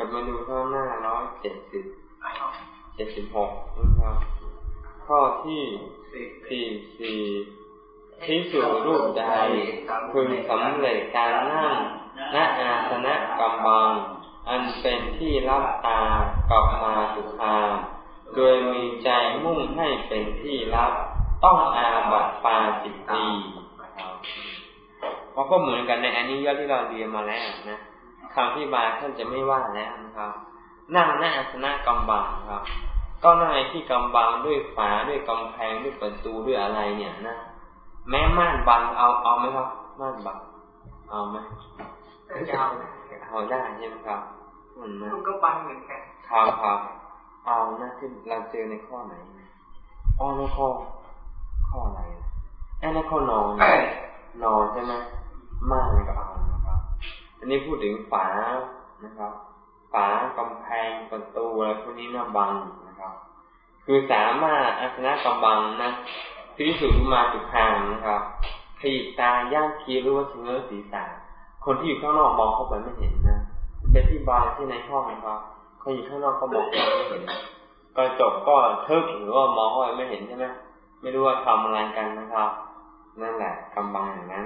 กับมาดูข้อหน้าร้อยเจ็ดสิบเจ็ดสิบหกนะครับ ข้อที่สี่สี่ที่สู่รูปใดพึงสำเร็จการนั่งณอาสนะกำบัง อันเป็นที่รับตากับมาสุภาโดยมีใจมุ่งให้เป็นที่รับ ต้องอาบัตปาจิตตีเพราะก็เหมือนกันในอันนี้ยอดที่เราเรียนมาแล้วนะ คำที่บายท่านจะไม่ว่าแล้วนะครับ นั่งหน้าอาสนะกำบังครับ ก็นั่งในที่กำบังด้วยฝาด้วยกำแพงด้วยประตูด้วยอะไรเนี่ยนะแม้ม่านบังเอาเอาไหมครับม่านบังเอาไหมเอาเอาได้ใช่ไหมครับมันก็บังเหมือนกันครับครับเอานะที่เราเจอในข้อไหนอ๋อในข้อข้ออะไรไอ้ในข้อนอนนอนใช่ไหมม่านก็เอานะครับ อันนี้พูดถึงฝานะครับฝากำแพงประตูอะไรพวกนี้น่าบังนะครับ คือสามารถอาสนะกำบังนะพิสูจน์มาจุดทางนะครับขยิบตาย่างคีหรือว่าเชื้อศีรษะคนที่อยู่ข้างนอกมองเข้าไปไม่เห็นนะเป็นที่บางที่ในห้องนะครับคนอยู่ข้างนอกก็มองเขาไม่เห็นกระจกก็เทิกหรือว่ามองเข้าไปไม่เห็นใช่ไหมไม่รู้ว่าทำอะไรกันนะครับ นั่นแหละกำบังอย่างนั้น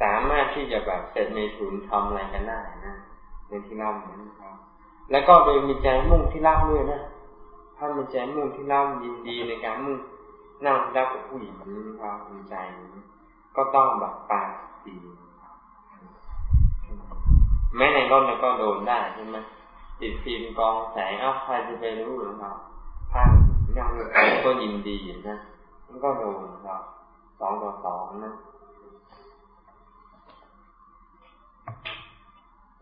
สามารถที่จะแบบเสร็จในถุนทำอะไรกันได้นะในที่เล่าเนนะครับแล้วก็โดยมีใจมุ่งที่เล่าด้วยนะถ้ามีใจมุ่งที่เล่ายินดีในการมุ่งนั่งรับกับผู้หญิงนี้ครับมีใจก็ต้องแบบปาสีแม้ในรถมันก็โดนได้ใช่ไหมติดฟิล์มกองแสงอ้าวใครจะไปรู้หรือเปล่าผ้านั่งก็ยินดีนะมันก็โดนครับสองต่อสองนะ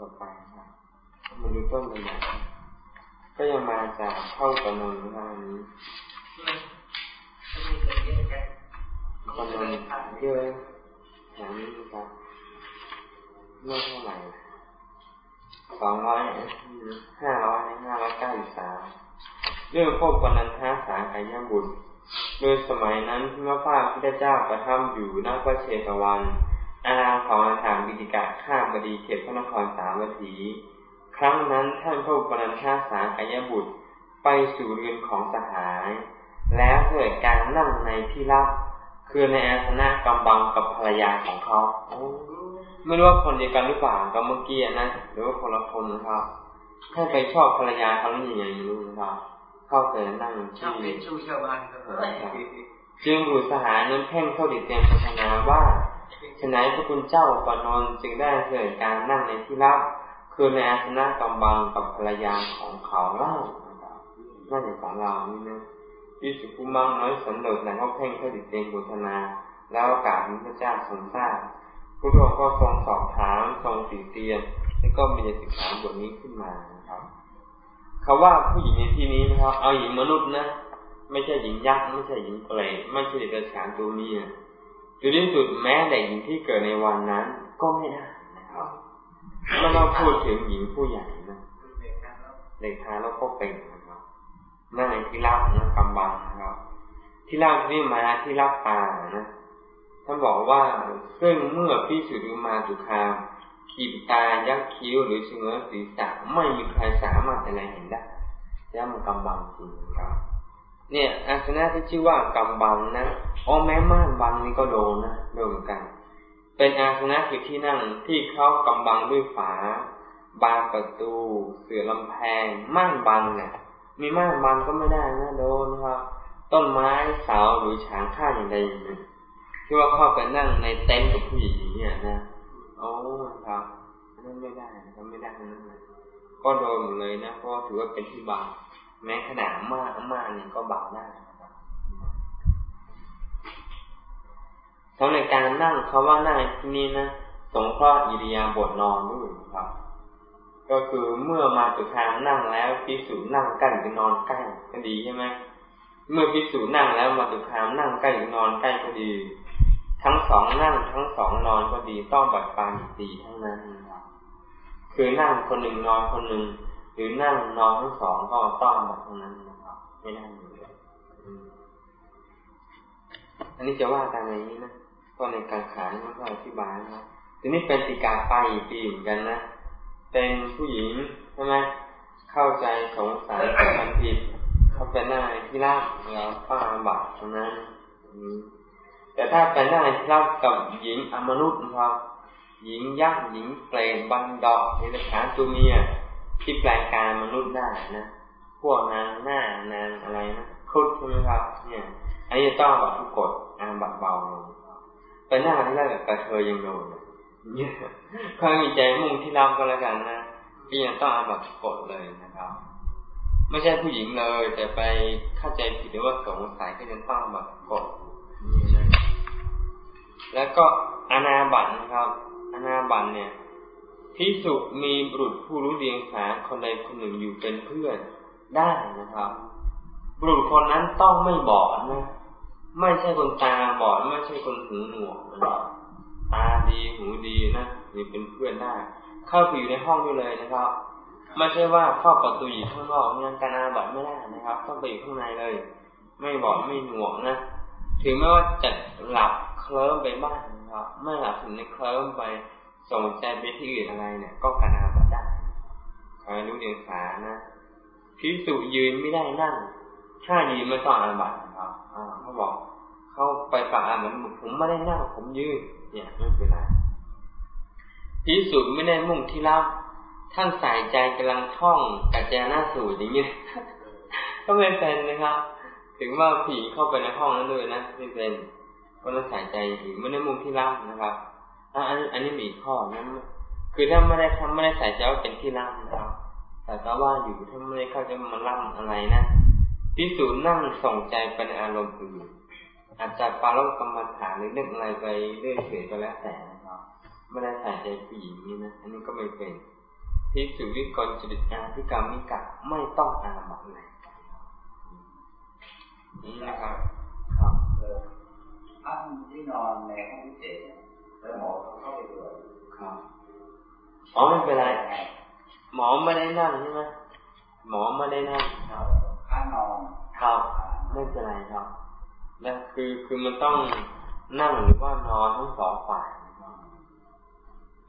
ต่อไปครับมันดูต้นมันก็ยังมาจากเข้ากระนนนะอันนี้คนนึงเยอะอย่างนี้ครับเมื่อเท่าไหร่สองร้อยห้าร้อยห้าร้อยเก้าสิบสามเรื่องพวกปนันทาสากายบุตรโดยสมัยนั้นพระพาพุทธเจ้าประทับอยู่ณพระเชตวัน อารามของอาถามบิดิกะข้าบดีเขตพระนครสาวัตถี ครั้งนั้นท่านพระปนันทาสากายบุตรไปสู่เรือนของสหาย แล้วเกิดการนั่งในที่รับคือในอาสนะกำบังกับภรรยาของเขาไม่รู้ว่าคนเดียวกันหรือเปล่ากับเมื่อกี้นะหรือว่าคนละคนนะครับถ้าไปชอบภรรยาเขาหรือยังไงรู้นะครับเข้าไปนั่งที่จึงบุตรสหายนั้นเพ่งเข้าดิเตียนพัฒนาว่า ฉนัยพระคุณเจ้าปนนจึงได้เกิดการนั่งในที่รับคือในอาสนะกำบังกับภรรยาของเขาเล่านั่นอย่างของเรานี่นะวิสุภูมังน้อยสันโดษในห้องเพ่งเพื่อดิเตงบุทนา แล้วโอกาสนี้พระเจ้าทรงทราบพระองค์ก็ทรงสอบถามทรงติเตียนแล้วก็มีสิกขาบทนี้ขึ้นมานะครับเขาว่าผู้หญิงในที่นี้นะครับ เอาหญิงมนุษย์นะ ไม่ใช่หญิงยักษ์ไม่ใช่หญิงเปรตไม่ใช่เด็กฉานตัวเมีย จุดที่สุดแม้แต่หญิงที่เกิดในวันนั้น ก็ไม่ได้นะครับไม่ต้องพูดถึงหญิงผู้ใหญ่นะเด็กทารกก็เป็นนั่นในที่รับนะกำบังนะครับ ที่รับนี่มาที่รับตานะท่านบอกว่าซึ่งเมื่อพี่สุริมาจุคามขีบตายักคิ้วหรือเชื้อศีรษะไม่มีใครสามารถจะไรเห็นได้ย่มันกำบังจริงครับ เนี่ยอาสนะที่ชื่อว่ากำบังนะอ๋อแม้ม่านบังนี่ก็โดนนะโดนเหมือนกัน เป็นอาสนะคือที่นั่งที่เขากำบังด้วยฝา บานประตู เสือลำแพง ม่านบังเนี่ยมีม่ากมันก็ไม่ได้นะโดนครับ ต้นไม้เสาหรือฉางข้าอย่างใดอย่างหนึ่งที่ว่าเข้าไปนั่งในเต็นท์กับผู้หญิงเนี่ยนะโอ้ครับนั่นไม่ได้นะครับไม่ได้นั่นเลยก็โดนหมดเลยนะเพราะถือว่าเป็นที่บาง แม้ขนาดมากมากเนี่ยก็เบาได้ทั้งในการนั่งเขาว่านั่งที่นี่นะสงเคราะห์อิริยาบถนอนด้วยครับ ก็คือเมื่อมาจุทางนั่งแล้วพิสูจนั่งใกล้หรือนอนใกล้ก็ดีใช่ไหมเมื่อพิสูจนั่งแล้วมาจุทางนั่งใกล้หรือนอนใกล้ก็ดี ทั้งสองนั่งทั้งสองนอนก็ดีต้องบัดปานสีทั้งนั้นครับคือนั่งคนหนึ่งนอนคนหนึ่ง รือนั่งนอนทั้งสองก็ต้องบัดทั้งนั้นนะครับไม่ได้เลยอันนี้จะว่าตามอย่างนี้นะก็ในการขายไม่ค่อยอธิบายนะทีนี้เป็นติกาไปอีกปีเหมือนกันนะเป็นผู้หญิงใช่ไหมเข้าใจสงสัยทำผิดเขาเป็นหน้าที่รักเราป้าบาปตรงนั้นแต่ถ้าเป็นหน้าที่รักกับหญิงอมนุษย์นะครับหญิงยักษ์หญิงเปรตบันดอกในฐานตัวเมีย ที่แปลงกายมนุษย์ได้นะพวกนางหน้านางอะไรนะครุฑใช่ไหมครับ เนี่ย อันนี้ต้องแบบทุกกฎอาบัตเบาลงไปหน้าที่แรกกับกระเทยยังโดนเนี่ยเขามีใจมุ่งที่เราก็แล้วกันนะก็ยังต้องอาบัตกฎเลยนะครับ ไม่ใช่ผู้หญิงเลย แต่ไปเข้าใจผิดหรือว่าสงสัยก็ยังต้องอาบัตกฎแล้วก็อนาบัตนะครับ อนาบัตเนี่ย พิสุมีบุรุษผู้รู้เดียงสาคนใดคนหนึ่งอยู่เป็นเพื่อนได้นะครับ บุรุษคนนั้นต้องไม่บอดนะ ไม่ใช่คนตาบอดไม่ใช่คนหูหนวกนะครับตาดีหูดีนะมีเป็นเพื่อนได้ เข้าไปอยู่ในห้องด้วยเลยนะครับ ไม่ใช่ว่าเข้าประตูอยู่ข้างนอกยังการอาบัตไม่ได้นะครับ ต้องไปอยู่ข้างในเลย ไม่บอดไม่หนวกนะถึงแม้ว่าจะหลับเคลิ้มไปบ้างนะครับ ไม่หลับถึงในเคลิ้มไป ส่งใจไปที่อื่นอะไรเนี่ย ก็การอาบัตได้อยรู้เดียงสานะพิสุยืนไม่ได้นั่ง ถ้ายืนไม่ต้องอาบัตครับอ่าเขาบอกเขาไปปากอาบัตผมไม่ได้นั่ง ผมยืน เนี่ยไม่เป็นไรพิสุไม่ได้มุ่งที่รับท่านใส่ใจกำลังท่องกัจจานาสูตรอย่างนี้ก็ไม่เป็นนะครับ ถึงว่าผีเข้าไปในห้องนั้นด้วยนะไม่เป็นก็ต้องใส่ใจถึงไม่ได้มุ่งที่รับนะครับ อันนี้อันนี้มีข้อนั้นคือถ้าไม่ได้ทำไม่ได้ใส่ใจว่าเป็นที่รับนะครับ แต่ก็ว่าอยู่ถ้าไม่ได้เข้าใจมาล่ำอะไรนะพิสูจนั่งส่งใจไปในอารมณ์อื่นอาจจะปาลกรรมฐานหรือนึกอะไรไปเรื่อยเฉยก็แล้วแต่นะครับไม่ได้ใส่ใจผู้หญิงนี่นะอันนี้ก็ไม่เป็นพิสูจวิกรจริตอาพิกรรมิกะไม่ต้องอาบัตเลยนี่นะครับ ครับท่านที่นอนในห้องพิเศษ แล้วหมอเขาเข้าไปตรวจครับอ๋อไม่เป็นไร หมอไม่ได้นั่งใช่ไหมหมอไม่ได้นั่งครับข้างนอนครับไม่เป็นไรครับนั่นคือคือมันต้องนั่งหรือว่านอนทั้งสองฝ่าย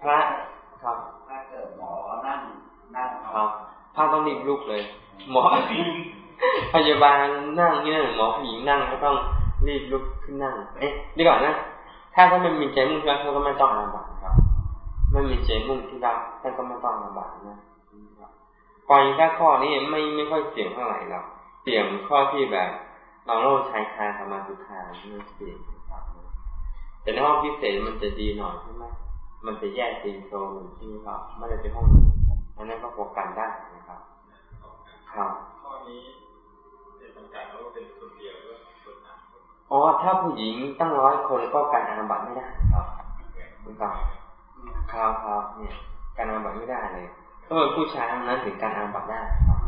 พระครับถ้าเกิดหมอนั่งนั่งครับพระต้องรีบลุกเลย หมอพยาบาลนั่งนี่นะหมอผู้หญิงนั่งก็ต้องรีบลุกขึ้นนั่ง เอ๊ะดีก่อนนะ ถ้าเขาไม่มีใจมุ่งที่รักเขาก็ไม่ต้องอาบัตครับไม่มีใจมุ่งที่รักท่านก็ไม่ต้องอาบัตนะก่อนแค่ข้อนี้ไม่ไม่ค่อยเสี่ยงเท่าไหร่หรอกเสี่ยงข้อที่แบบเราโลชายคาธรรมาสุขาไม่เสี่ยงครับแต่ในห้องพิเศษมันจะดีหน่อยใช่ไหมมันจะแยกเป็นโซนที่ครับไม่ได้เป็นห้องอันนั้นก็พอกันได้นะครับ ครับข้อนี้เป็นจำกัดว่าเป็นคนเดียว อ๋อ ถ้าผู้หญิงตั้งร้อยคนก็การอาบัตไม่ได้ครับคุณครับครับครับเนี่ยการอาบัตไม่ได้เลยถ้าเป็นผู้ชายนั้นถึงการอาบัตได้ครับ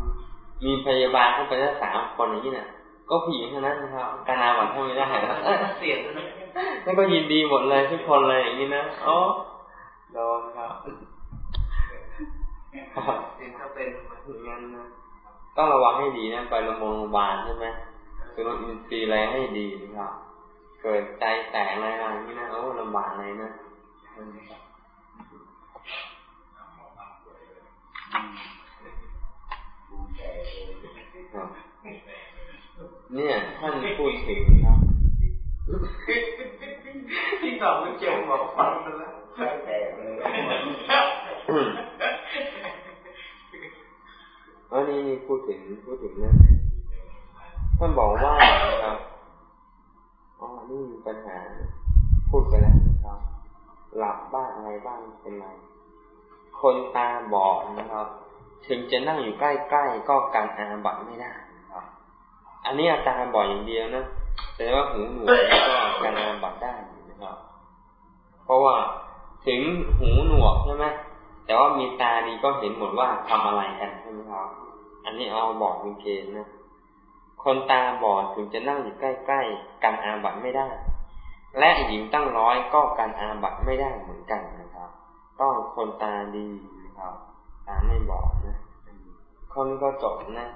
มีพยาบาลเข้าไปได้สามคนอย่างนี้เนี่ยก็ผู้หญิงเท่านั้นนะครับการอาบัตถ้าไม่ได้เสียงนั่นก็ยินดีหมดเลยทุกคนเลยอย่างนี้นะอ๋อโดนครับเสียงก็เป็นอย่างนั้นนะต้องระวังให้ดีนะไปโรงพยาบาลใช่ไหม คือเราอินทรีย์อะไรให้ดีนะครับเกิดใจแตกอะไรอย่างนี้นะโอ้ลำบากเลยนะเนี่ยท่านพูดถึงครับที่ตอบไม่เจ็บหมอฟังแล้วใช่แต่เลยอันนี้พูดถึงพูดถึงนะ ท่านบอกว่านะครับอ๋อนี่มีปัญหา พูดไปแล้วนะครับ หลับบ้างอะไรบ้างเป็นไร คนตาบอดนะครับ ถึงจะนั่งอยู่ใกล้ๆก็การอาบัตไม่ได้นะครับ อันนี้อาการบอยอย่างเดียวนะ แต่ว่าหูหนวกก็การอาบัตได้นะครับ เพราะว่าถึงหูหนวกใช่ไหมแต่ว่ามีตาดีก็เห็นหมดว่าทำอะไรกันใช่ไหมครับ อันนี้เอาบอกเป็นเกณฑ์นะ คนตาบอดถึงจะนั่งอยู่ใกล้ๆการอาบัตไม่ได้ และหญิงตั้งร้อยก็การอาบัตไม่ได้เหมือนกันนะครับ ต้องคนตาดีนะครับตาไม่บอดนะคนก็จบนะ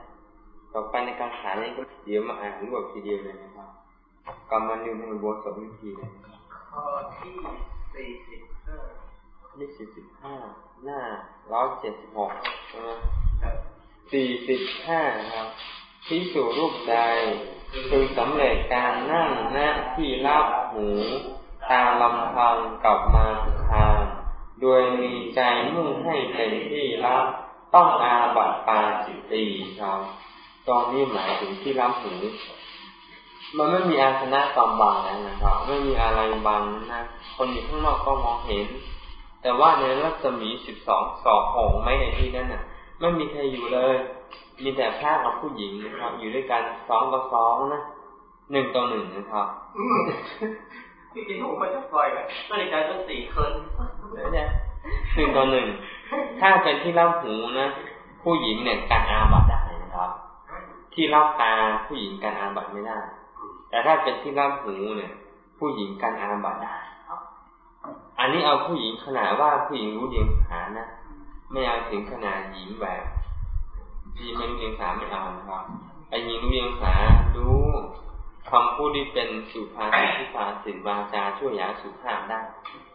ต่อไปในการหานี้ก็เดี๋ยวมาอ่านรวบทีเดียวเลยนะครับกำมันหนึ่งในบทสวิธีเลยข้อที่สี่สิบห้าที่สี่สิบห้าหน้าร้อยเจ็ดสิบหกใช่ไหมสี่สิบห้าครับ ที่สู่รูปใดคือสำเร็จการนั่งหน้าที่รับหูตาลำพังกลับมาทาง โดยมีใจมุ่งให้เป็นที่รับต้องอาบัตปาจิตตีครับตอนนี้หมายถึงที่รับหูมันไม่มีอาสนะกำบังแล้วนะครับ ไม่มีอะไรบังนะ คนอยู่ข้างนอกก็มองเห็น แต่ว่าในรัศมีสิบสองสองหงไม่ในที่นั้นน่ะ ไม่มีใครอยู่เลย มีแต่พระกับผู้หญิงนะครับ อยู่ด้วยกันสองต่อสองนะหนึ่งต่อหนึ่งนะครับที่กินหูมันจะปล่อยกันนาฬิกาต้องสี่คนใช่หนึ่งต่อหนึ่งถ้าเป็นที่เล่าหูนะ ผู้หญิงเนี่ยการอาบัตได้นะครับ ที่เล่าตาผู้หญิงการอาบัตไม่ได้ แต่ถ้าเป็นที่เล่าหูเนี่ย ผู้หญิงการอาบัตได้อันนี้เอาผู้หญิงขนาดว่าผู้หญิงรู้เดียงสานะ ไม่เอาถึงขนาดหญิงแบบที่ม่รู้เดียงสาไม่เอาครับไอ้หญิงเดียงสารู้คำพูดที่เป็นสุภาษิตที่ภาษิตวาจาช่วยยาสุภาพได้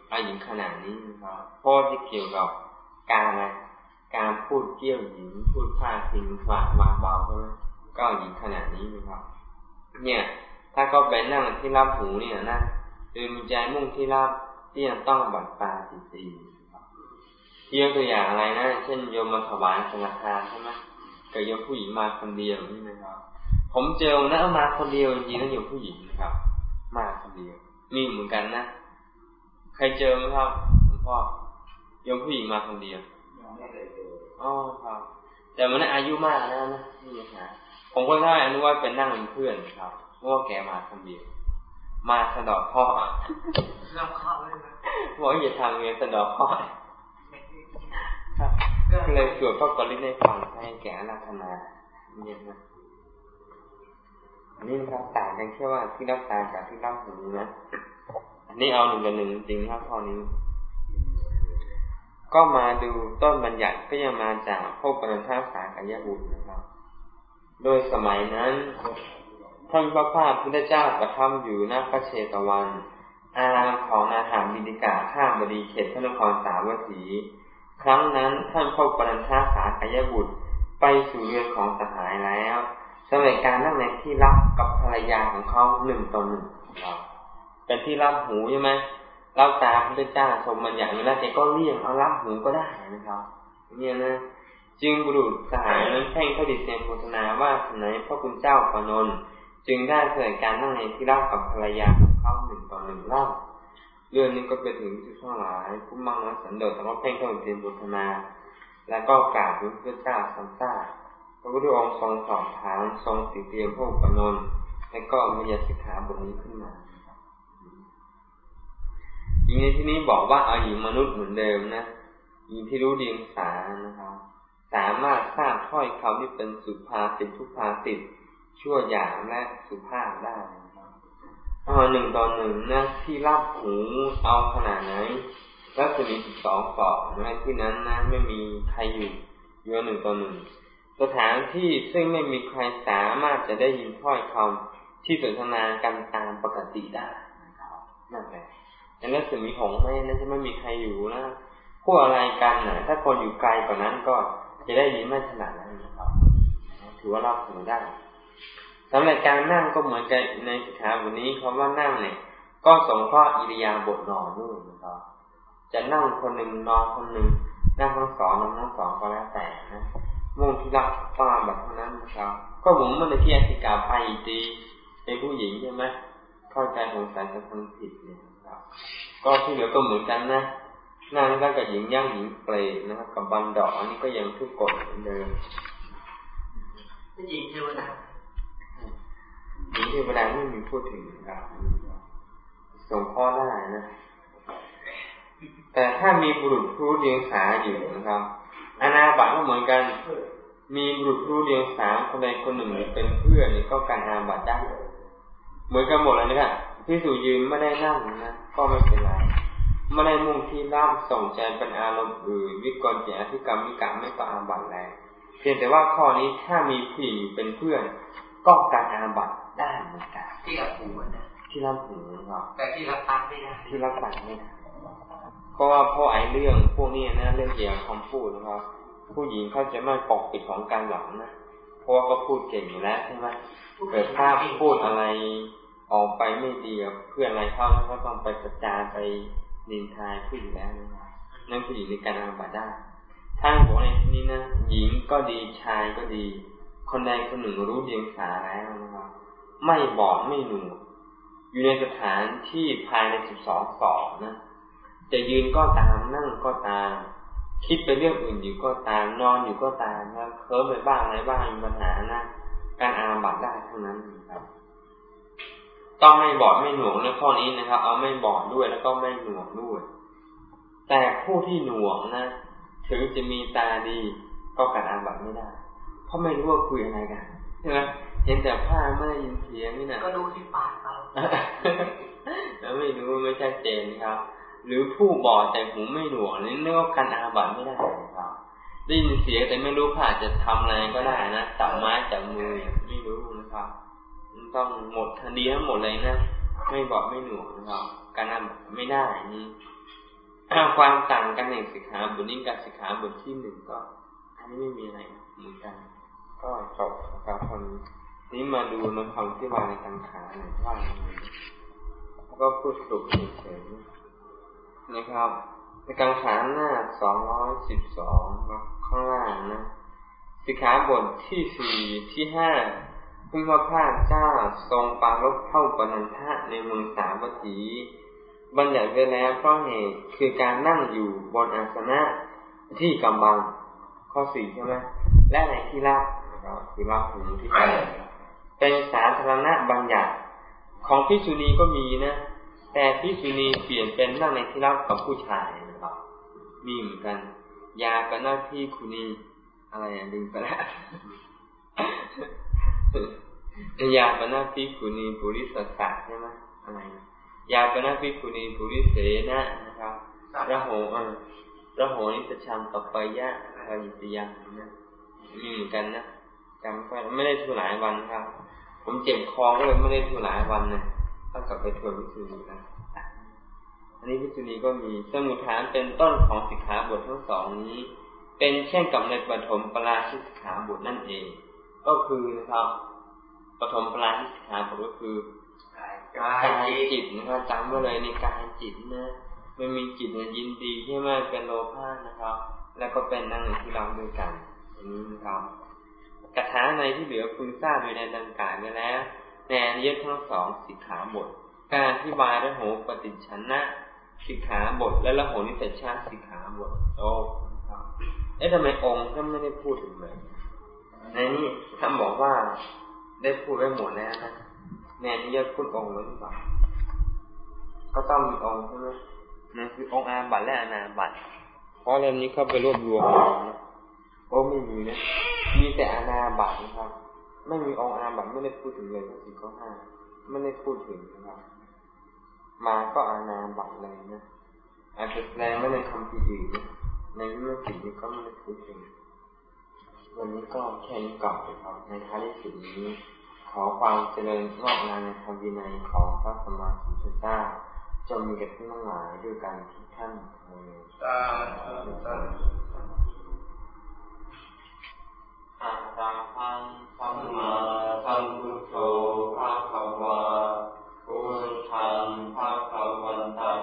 เอาหญิงขนาดนี้นะครับเพราะที่เกี่ยวกับการอะการพูดเกี่ยวหญิงพูดพาพิงฝากมาเบาใช่ไหมก็หญิงขนาดนี้นะครับ เนี่ย ถ้าก็ไปนั่งที่รับหูเนี่ยนะคือมีใจมุ่งที่รับที่ยังต้องบัตรตาสีสี ยกตัวอย่างอะไรนะ เช่นโยมมาถวายสังฆทานใช่ไหมกับโยมผู้หญิงมาคนเดียวนี่นะครับ ผมเจอนะมาคนเดียวจริงๆแล้วอยู่ผู้หญิงนะครับ มาคนเดียวมีเหมือนกันนะ ใครเจอไหมครับหลวงพ่อยมผู้หญิงมาคนเดียวอ๋อครับ แต่มันอายุมากแล้วนะนี่นะผมก็ได้อนุวัตเป็นนั่งเป็นเพื่อนครับเพราะว่าแกมาคนเดียวมาสะดอกพ่อสะดอกพ่อเลยนะบอกอย่าทำเงี้ยสะดอกพ่อ ก็เลยสวดพระปริในฟังให้แกรัตนาเนี่ยนะอันนี้นะครับต่างกันแค่ว่าที่รับตากับที่รับหูนะอันนี้เอาหนึ่งกับหนึ่งจริงครับข้อนี้ ก็มาดูต้นบัญญัติก็ยังมาจากพวกปรท่าสากายบุตรนะครับ โดยสมัยนั้นท่านพระพาพุทธเจ้าประทับอยู่หน้าพระเชตวัน อารามของอาหารบิดิกาข้ามบดีเขตพระนครสาวัตถี ครั้งนั้นท่านพบปรท่าสากายบุตรไปสู่เรือนของสหายแล้วสมัยการนั่งในที่รับกับภรรยาของเขาหนึ่งต่อหนึ่งรับเป็นที่รับหูใช่ไหมเราตาพระเจ้าชมมันอย่างนี้แล้วแกก็เลี่ยงเอารับหูก็ได้นะครับ เนี่ยนะจึงบุรุษสหายนั้นแพ่งเขาดิเซนโฆษณาว่าสมัยพระคุณเจ้าปนนจึงได้เกิดการนั่งในที่รับกับภรรยาของเขาหนึ่งต่อหนึ่งเล่า เรื่องนี้ก็ไปถึงที่ทั้งหลายผู้มั่งและสันโดษแต่ว่าเพ่งเขาดิเซนโฆษณาแล้วก็กราบพระเจ้าสัมตาพระพุทธองค์ทรงสอบถามทรงสิเตียมพวกปนนแล้วก็มียสิกขาบทนี้ขึ้นมาหญิงในที่นี้บอกว่าเอาหญิงมนุษย์เหมือนเดิมนะหญิงที่รู้ดีงสานะครับ สามารถทราบถ้อยคำที่เป็นสุภาษิตทุภาษิตชั่วอย่างและสุภาพได้ นะครับเอาหนึ่งต่อหนึ่งนะที่รับหูเอาขนาดไหนแล้วจะมีสิบสองฝ่อในที่นั้นนะไม่มีใครอยู่เยอะหนึ่งต่อหนึ่งสถานที่ซึ่งไม่มีใครสามารถจะได้ยินถ้อยคำที่สนทนากันตามปกติได้นะครับนั่นแหละอย่างนั้นสึมีหงไม่นั่นจะไม่มีใครอยู่นะพูดอะไรกันนะถ้าคนอยู่ไกลกว่านั้นก็จะได้ยินไม่ถนัดนะครับ ถือว่าเราถือได้ สำหรับการนั่งก็เหมือนกันในสิกขาบทนี้คำว่านั่งเนี่ยก็สงเคราะห์อิริยาบถนอนนู่นนะครับ จะนั่งคนหนึ่งนอนคนหนึ่งนั่งทั้งสองนอนทั้งสองก็แล้วแต่นะมุ่งที่รักความแบบนั้นนะครับ ก็ผมมันในที่อธิกาไปดีเป็นผู้หญิงใช่ไหมเข้าใจสงสัยจะทำผิดเนี่ยครับ ก็ที่เหลือก็เหมือนกันนะนั่นก็กับหญิงย่างหญิงเปรตนะครับกับบันดอกอันนี้ก็ยังทุกกฎเหมือนเดิมหญิงเทวดาหญิง เทวดาไม่มีพูดถึงครับส่งข้อได้นะ แต่ถ้ามีบุรุษผู้เลี้ยงสาอยู่นะครับ อนาบัตก็เหมือนกัน มีบุรุษรู้เรียงสาคนใดคนหนึ่งเป็นเพื่อนนี่ก็การอาบัตได้ เหมือนกันหมดเลยนะครับที่สู่ยืนไม่ได้นั่งนะก็ไม่เป็นไรไม่ได้มุ่งที่รับส่งใจเป็นอารมณ์อื่นวิกรเสียที่กรรมมิกรรมไม่ก็ออาบัตแล้วเพียงแต่ว่าข้อนี้ถ้ามีผู้หญิงเป็นเพื่อน ก็การอาบัต ได้เหมือนกันที่รับหูนะที่รับหูครับแต่ที่รับตาไม่ได้ที่รับตาไม่ได้เพราะว่าพอไอ้เรื่องพวกนี้นะเรื่องเกี่ยวกับคำพูดนะครับผู้หญิงเขาจะไม่ปกปิดของการหลังนะเพราะว่าก็พูดเก่งอยู่แล้วใช่ไหมเกิดภาพพูดอะไรออกไปไม่ดีกับเพื่อนอะไรเข้าก็ต้องไปประจานไปนินทายผู้หญิงแล้วนะครับนั่นผู้หญิงในการอาบัตได้ถ้าบอกในที่นี้นะหญิงก็ดีชายก็ดี คนใดคนหนึ่งรู้เดียงสาแล้วนะครับ ไม่บอดไม่หนูอยู่ในสถานที่ภายในสิบสองสองนะจะยืนก็ตามนั่งก็ตาม คิดไปเรื่องอื่นอยู่ก็ตามนอนอยู่ก็ตามนะเคิร์มไปบ้างอะไรบ้างมีปัญหานะการอาบัตได้เท่านั้นครับต้องไม่บอดไม่หนวกในข้อนี้นะครับ เอาไม่บอดด้วยแล้วก็ไม่หนวกด้วย แต่ผู้ที่หนวกนะถึงจะมีตาดีก็กัดอาบัตไม่ได้ เพราะไม่รู้ว่าคุยอะไรกันใช่ไหม เห็นแต่ผ้าไม่ได้ยินเสียงนี่นะก็รู้ที่ปากเราแล้วไม่รู้ไม่ชัดเจนครับ หรือผู้บอดแต่หูไม่หนวกนี่เรียกว่ากันอาบัตไม่ได้ครับได้ยินเสียงแต่ไม่รู้ผ่าจะทำอะไรก็ได้นะจับไม้จับมือไม่รู้นะครับต้องหมดทันดีทั้งหมดเลยนะไม่บอดไม่หนวกนะครับ การอาบัตไม่ได้นี่ความต่างกันในสิกขาบทนี้กับสิกขาบทที่หนึ่งก็อันนี้ไม่มีอะไรเหมือนกัน ก็จบกับคน นี้มาดูในคำที่วางในกังขาหน่อยว่างแล้วก็พูดสรุปเฉยๆนะครับ ในกังขาหน้าสองร้อยสิบสองข้างล่างนะสิกขาบทที่สี่ที่ห้าพึ่งพระพาเจ้าทรงปารบเข้าปนันทะในเมืองสาวัตถีบัญญัติไว้แล้วเพราะเหตุคือการนั่งอยู่บนอาสนะที่กำบังข้อสี่ใช่ไหมและในที่รับคือรับหูที่แป เป็นสาธารณะบัญญัติ ของพิษุณีก็มีนะ แต่พิษุณีเปลี่ยนเป็นนั่งในที่รับกับผู้ชายนะครับมีเหมือนกัน ยากับหน้าที่คุณีอะไรอะดึงไปแล้วยากับหนาที่คุณีบุริสสัตใช่ไหมอะไรยาปนาภิกุณีปุริเสนะนะครับระโหอระโหนิสชังกับไปยะพายิตยังนะมีเหมือนกันนะจำไม่ไม่ได้ทูหลายวันครับ ผมเจ็บคอก็เลยไม่ได้ทูหลายวันนะต้องกลับไปทวนวิสุนีนะอันนี้วิสุนีก็มีสมุทฐานเป็นต้นของสิกขาบททั้งสองนี้ เป็นเช่นกับในปฐมปราชิกขาบทนั่นเอง ก็คือนะครับปฐมปราชิกขาบทก็คือกายจิตนะครับจำไว้เลยในกายจิตนะไม่มีจิตเนี่ยยินดีใช่ไหมเป็นโลภะนะครับ แล้วก็เป็นนั่งที่เราด้วยกันอย่างนี้นะครับ กระถาในที่เหลือคุณทราบโดยในดังกล่าวไปแล้วในอนิยทั้งสองสิกขาบท การอธิบายระโหปฏิชันนะสิกขาบท และระโหนิสัชาสิกขาบทโอ้เอ๊ะทำไมองค์ท่านไม่ได้พูดถึงเลยในนี้ท่านบอกว่าได้พูดไว้หมดแล้วนะแน่ที่จะพูดองค์ไว้หรือเปล่าก็ต้องมีองค์ใช่ไหมนั่นคือองค์อาบัตและอนาบัตเพราะเรื่องนี้เข้าไปรวบรวมนะ โอ้ไม่มีนะ มีแต่อานาบัตนะครับ ไม่มีองค์อาบัตไม่ได้พูดถึงเลยทั้งสี่ข้อห้าไม่ได้พูดถึงนะครับ มาก็อานาบัตเลยนะอาจจะแสดงว่ในคำพีอื่นในวิมุตตินี้ก็ไม่ได้พูดถึงวันนี้ก็แค่นี้ก่อนนะครับในท้ายที่สุดนี้ ขอความเจริญงอกงามในธรรมวินัยของพระสมมาสัมพุทธเจ้าจงมีแก่ท่านทั้งหลายด้วยกันทุกท่านเถิดสาธุ อาตาพังสัมมาสัมพุทโธภะคะวาพุทธังภะคะวันตัง